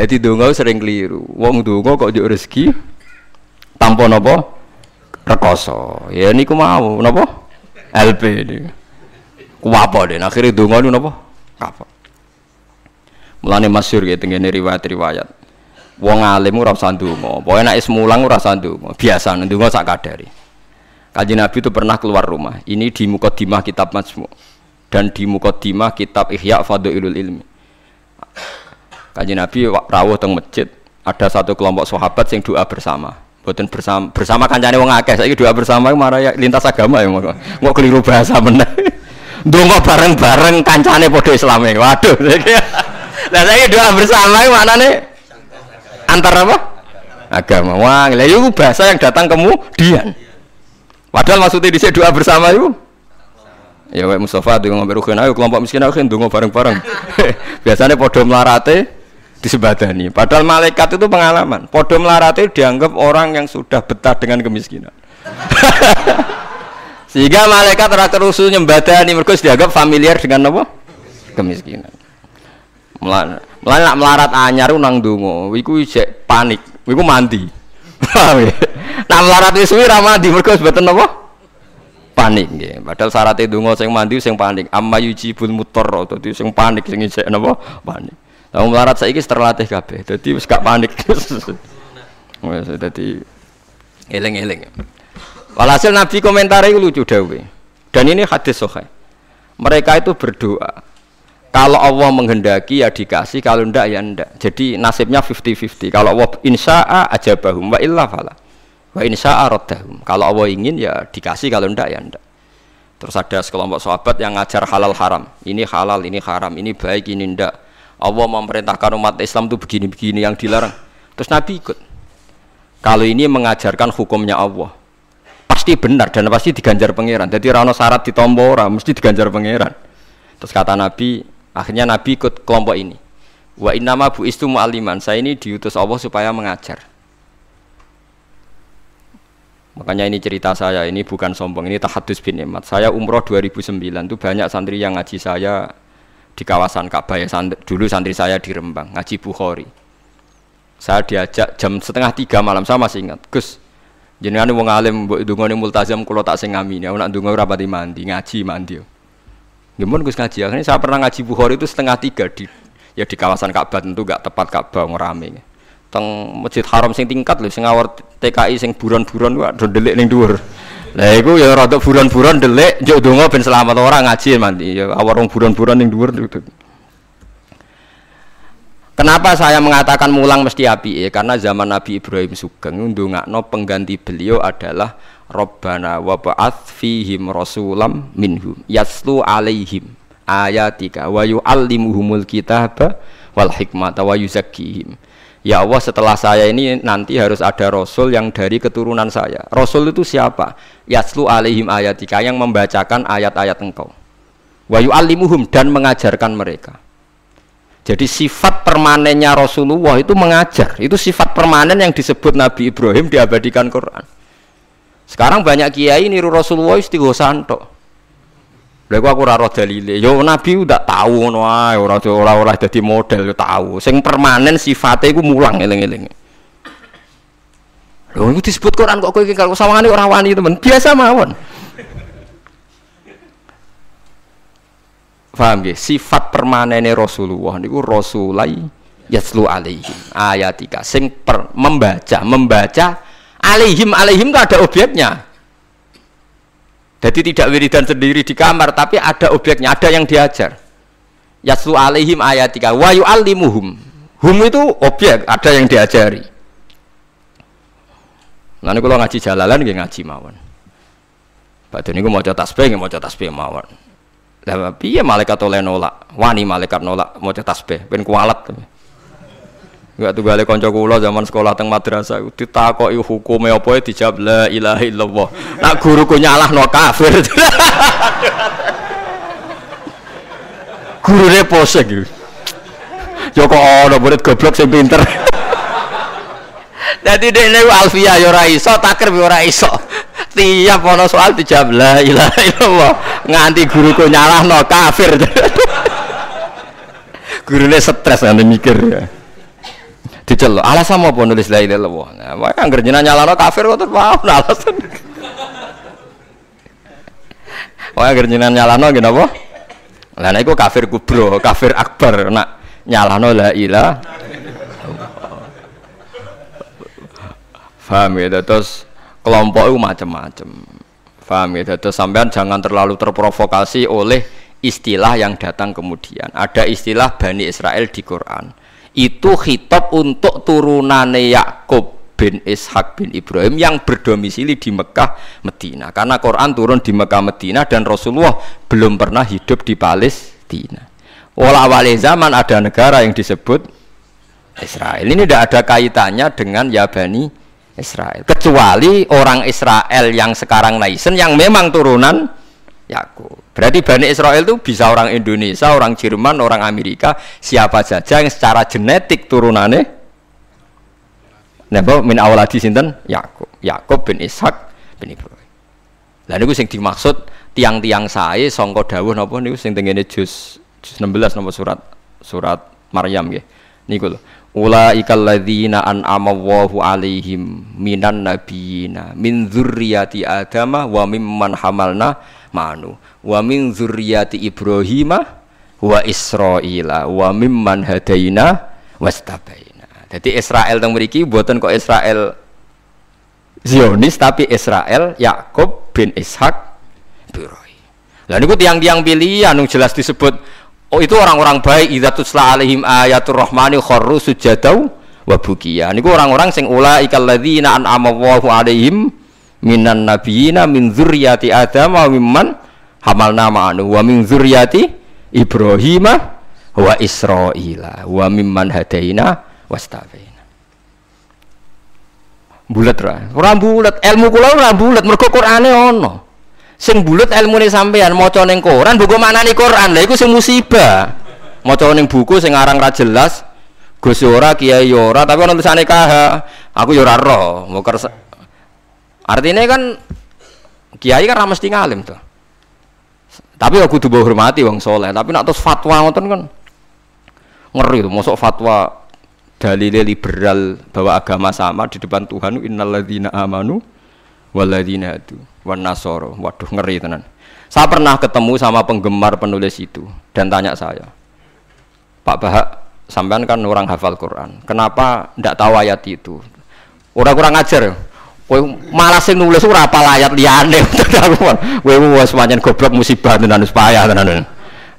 Jadi donga sering keliru. Wong donga kok njuk rezeki tanpa napa? Rekoso. Ya niku mau napa? LP niku. Kuwapo deh. Akhirnya donga niku napa? Kapok. Mulane masyhur gitu ngene riwayat-riwayat. Wong alim ora usah ndonga. Pokoke nek is mulang ora usah ndonga. Biasa ndonga sak kadari. Kanjeng Nabi itu pernah keluar rumah. Ini di mukadimah kitab Majmu dan di mukadimah kitab Ihya Fadhailul Ilmi. Kanjeng Nabi rawuh teng masjid, ada satu kelompok sahabat yang doa bersama. Boten bersama bersama kancane wong akeh. Saiki doa bersama marah ya lintas agama ya. Kok keliru bahasa meneh. Ndonga bareng-bareng kancane padha Islame. Waduh. Lah saiki doa bersama maknane antar apa? Agama. Wah, lah itu bahasa yang datang kemudian. Padahal maksudnya di doa bersama itu Ya wae Mustafa dengan ngombe ayo kelompok miskin ayo ndonga bareng-bareng. Biasanya podo melarate disebadani. Padahal malaikat itu pengalaman. Podo melarate dianggap orang yang sudah betah dengan kemiskinan. Sehingga malaikat terakhir usul nyembadani mereka dianggap familiar dengan apa? Kemiskinan. Mulane nak melarat anyar nang donga, iku isek panik, iku mandi. Nak melarat wis suwi ra mergo sebeten apa? Panik nggih. Padahal syaratnya donga sing mandi sing panik. Amma yujibul mutarra, dadi sing panik sing isek napa? Panik. Lah melarat saiki terlatih kabeh. Dadi wis gak panik. Wes dadi eling-eling. Walhasil Nabi komentar itu lucu dawe. Dan ini hadis sahih. Mereka itu berdoa kalau Allah menghendaki ya dikasih, kalau ndak ya ndak. Jadi nasibnya 50-50. Kalau Allah insya'a ajabahum wa illa fala. Wa insya'a raddahum. Kalau Allah ingin ya dikasih, kalau ndak ya ndak. Terus ada sekelompok sahabat yang ngajar halal haram. Ini halal, ini haram, ini baik, ini ndak. Allah memerintahkan umat Islam itu begini-begini yang dilarang. Terus Nabi ikut. Kalau ini mengajarkan hukumnya Allah. Pasti benar dan pasti diganjar pangeran. Jadi rano syarat ditompo ora, mesti diganjar pangeran. Terus kata Nabi, Akhirnya Nabi ikut kelompok ini. Wa innama bu istu mu'aliman. Saya ini diutus Allah supaya mengajar. Makanya ini cerita saya, ini bukan sombong, ini tahadus bin Emat. Saya umroh 2009 itu banyak santri yang ngaji saya di kawasan Ka'bah ya. Dulu santri saya di Rembang, ngaji Bukhari. Saya diajak jam setengah tiga malam, saya masih ingat. Gus, jenengan wong alim mbok ndongane multazam kula tak sing ngamin. Ya nak ndonga ora pati mandi, ngaji mandi. Gimana Gus ngaji? Akhirnya saya pernah ngaji Bukhari itu setengah tiga di ya di kawasan Ka'bah tentu gak tepat Ka'bah ngerame. Teng Masjid Haram sing tingkat loh, sing awar TKI sing buron-buron wae delik ning dhuwur. Lah iku ya rada buron-buron delik njuk donga ben selamat orang ngaji mandi ya awar wong buron-buron ning dhuwur. Kenapa saya mengatakan mulang mesti api? Karena zaman Nabi Ibrahim Sugeng ndongakno pengganti beliau adalah Rabbana wa ba'ath fihim rasulam minhum yaslu alaihim ayatika wa yu'allimuhumul kitaba wal hikmata wa yuzakkihim Ya Allah setelah saya ini nanti harus ada rasul yang dari keturunan saya. Rasul itu siapa? Yaslu alaihim ayatika yang membacakan ayat-ayat engkau. Wa yu'allimuhum dan mengajarkan mereka. Jadi sifat permanennya Rasulullah itu mengajar. Itu sifat permanen yang disebut Nabi Ibrahim diabadikan Quran. Sekarang banyak kiai niru Rasulullah istighosa tok. Lha aku ora roh dalile. Yo nabi udah tahu ngono ae, ora ora ora dadi model yo tahu. Sing permanen sifatnya iku mulang eling-eling. Lho iku disebut Quran kok kowe iki kalau sawangane ora wani temen. Biasa mawon. Paham ya? Sifat permanene Rasulullah niku Rasulai yaslu alaihi ayatika sing per, membaca membaca Alaihim alaihim itu ada objeknya. Jadi tidak wiridan sendiri di kamar, tapi ada objeknya, ada yang diajar. Yasu alaihim ayatika wa yu'allimuhum. Hum itu objek, ada yang diajari. Nanti kalau ngaji jalalan nggih ngaji mawon. Pak ini gue mau tasbih, mau tasbih mawon. Lah piye malaikat oleh nolak? Wani malaikat nolak mau tasbih, ben kualat. Enggak balik konco kula zaman sekolah teng madrasah ditakoki hukume apa ya dijawab la ilaha illallah. Nak guruku nyalahno kafir. Gurune posek iki. Yo kok ana murid goblok sing pinter. Dadi dekne Alfia yo ora iso, takrib yo. Tiap ana soal dijawab la ilaha illallah. Nganti guruku nyalahno kafir. Gurune stres ngene mikir ya. Diceluk. Alasan apa nulis la ilaha illallah? Nah, wae anggere jenengan nyalano kafir kok terus mau alasan. Wae anggere jenengan nyalano nggih napa? Lah nek kafir kubro, kafir akbar nak nyalano la ilaha Paham ya, terus kelompok itu macam-macam. Paham ya, terus sampean jangan terlalu terprovokasi oleh istilah yang datang kemudian. Ada istilah Bani Israel di Quran. Itu khitab untuk turunannya Yakub bin Ishak bin Ibrahim yang berdomisili di Mekah, Medina. Karena Quran turun di Mekah, Medina dan Rasulullah belum pernah hidup di Palestina. Walau awal zaman ada negara yang disebut Israel. Ini tidak ada kaitannya dengan Yabani Israel. Kecuali orang Israel yang sekarang naisen yang memang turunan Yakub. Berarti Bani Israel itu bisa orang Indonesia, orang Jerman, orang Amerika, siapa saja yang secara genetik turunannya Napa min awaladi sinten Yakub. Yakub bin Ishak bin Ibrahim. Lah niku sing dimaksud tiang-tiang sae sangka dawuh napa niku sing tengene juz juz 16 napa surat surat Maryam nggih. Niku lho ulaikal ladzina an'ama Allahu alaihim minan nabiyina min dzurriyyati adama wa mimman hamalna manu wa min dzurriyyati ibrahima wa israila wa mimman hadaina wastabaina. Jadi Israel teng mriki mboten kok Israel Zionis tapi Israel Yakub bin Ishak Ibrahim lah niku tiang-tiang pilihan jelas disebut Oh itu orang-orang baik idza tutla alaihim ayatul rahmani kharru sujadau wa bukiya. Niku orang-orang sing ulaikal ladzina an'ama Allahu alaihim minan nabiyina min dzurriyyati Adam wa mimman hamalna ma'anu wa min dzurriyyati Ibrahim wa Israila wa mimman hadaina wastafaina. Bulat ra. Ora bulat, ilmu kula ora bulat mergo Qur'ane ono sing bulut ilmu nih sampean maca ning koran buku mana nih Quran. Lah iku sing musibah. Maca ning buku sing arang ra jelas Gus kiai ora tapi ono tulisane KH aku yo ora roh. Mau kersa artinya kan kiai kan mesti ngalim tuh tapi aku tuh hormati wong soleh. Tapi nak terus fatwa ngoten kan ngeri tuh masuk fatwa dalil liberal bahwa agama sama di depan Tuhan innalladzina amanu walladzina itu wan nasoro waduh ngeri tenan saya pernah ketemu sama penggemar penulis itu dan tanya saya Pak Bahak sampean kan orang hafal Quran kenapa ndak tahu ayat itu orang kurang ajar Kowe malah sing nulis ora apa ayat liyane. Kowe wis pancen goblok musibah tenan wis payah tenan.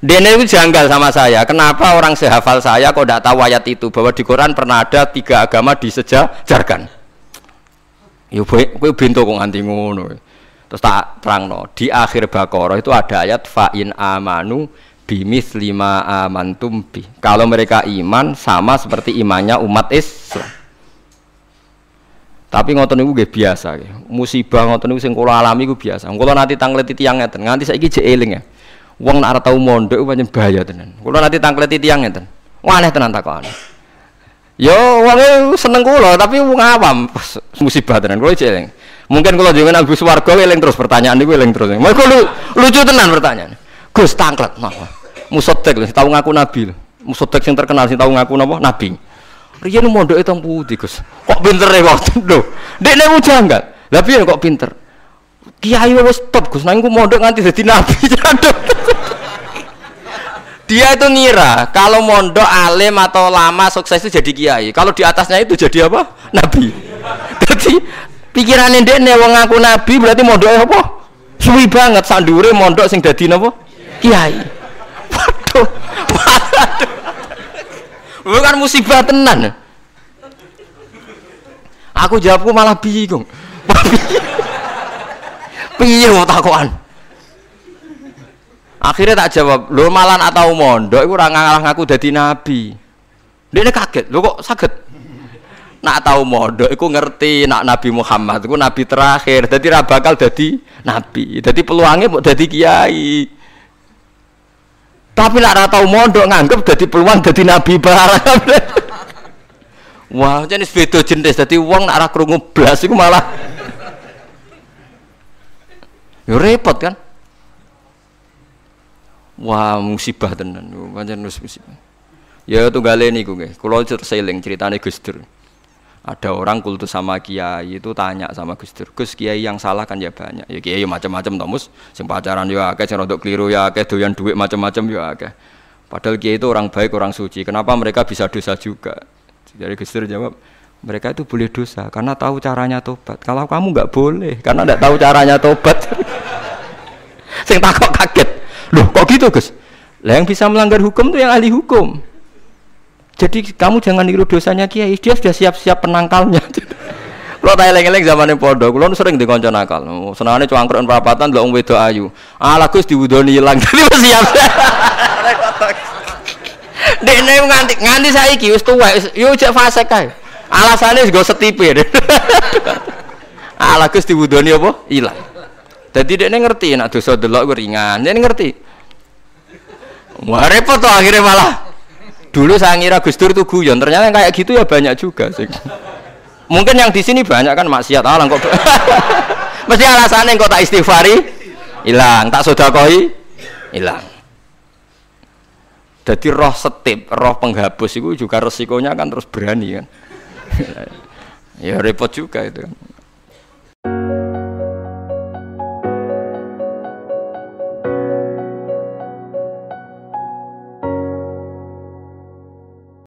Dene itu janggal sama saya. Kenapa orang sehafal saya kok tidak tahu ayat itu bahwa di Quran pernah ada tiga agama disejajarkan. Yo kowe bento kok nganti ngono. Terus tak terangno, di akhir Baqarah itu ada ayat fa'in amanu bimis lima amantum bi. Kalau mereka iman sama seperti imannya umat Islam. Tapi ngoten niku nggih biasa nggih. Musibah ngoten niku sing kula alami iku biasa. Kula nanti tanglet tiyang ngeten, nganti saiki jek eling ya. Wong nek tau mondok pancen bahaya tenan. Kula nanti tanglet tiyang ngeten. Wah aneh tenan takokane. Yo wonge seneng kula tapi wong awam musibah tenan kula jeleng. Mungkin kalau jangan Agus Warga eling terus pertanyaan niku eling terus. Mergo lu, lucu tenan pertanyaan. Gus tangklet nah. Musodek lho tahu ngaku nabi lho. Musodek sing terkenal sing tahu ngaku napa nabi. Riyen mondoke teng pundi Gus? Kok pintere waktu lho. Dekne mu janggal. Piye kok pinter? Kiai wis top Gus, nang mondok nganti dadi nabi. Dia itu ngira kalau mondok alim atau lama sukses itu jadi kiai. Kalau di atasnya itu jadi apa? Nabi. Jadi pikirannya dia nih wong ngaku nabi berarti mondok apa? Suwi banget sandure mondok sing dadi napa? Kiai. Waduh. Bukan musibah tenan. Aku jawabku malah bingung. Piye mau takokan? Akhirnya tak jawab, lo malan atau mondok itu orang ngalah ngaku jadi nabi. Dia kaget, lo kok sakit? Nak tahu mondok, itu ngerti nak Nabi Muhammad itu nabi terakhir, jadi ra bakal jadi nabi. Jadi peluangnya mau jadi kiai. Tapi nak tahu mondok nganggep jadi peluang jadi nabi barang. Wah, jenis beda jenis. Jadi uang nak krungu blas malah. Ya repot kan? Wah musibah tenan, pancen musibah. Ya tunggale niku nggih. Kula seling ceritane Gus Dur. Ada orang kultus sama kiai itu tanya sama Gus Dur, Gus kiai yang salah kan ya banyak. Ya kiai macam-macam tomus, sing pacaran ya akeh, sing rodok keliru ya akeh, doyan duit macam-macam ya akeh. Padahal kiai itu orang baik, orang suci. Kenapa mereka bisa dosa juga? Jadi Gus Dur jawab, mereka itu boleh dosa karena tahu caranya tobat. Kalau kamu nggak boleh karena nggak tahu caranya tobat. sing takut kaget. Loh kok gitu Gus? Lah yang bisa melanggar hukum tuh yang ahli hukum. Jadi kamu jangan niru dosanya kiai, dia sudah siap-siap penangkalnya. Kalau tak eleng-eleng zaman podo, kalau sering dikonco nakal. Oh, senangnya cangkruk perapatan, lo wedo ayu. Ah, lagu diwudoni hilang, jadi siap. Dek ini nganti nganti saya iki wis tuwa, yo cek fase kae. Alasane go setipe. ah, lagu diwudoni apa? Hilang. Jadi dia ngerti, nak dosa delok ringan. Dia ngerti. Wah repot tuh akhirnya malah. Dulu saya ngira Gus Dur itu guyon, ternyata yang kayak gitu ya banyak juga sih. Mungkin yang di sini banyak kan maksiat alang kok. Mesti alasannya kok tak istighfari hilang, tak sodakoi hilang. Jadi roh setip, roh penghapus itu juga resikonya kan terus berani kan. ya repot juga itu kan.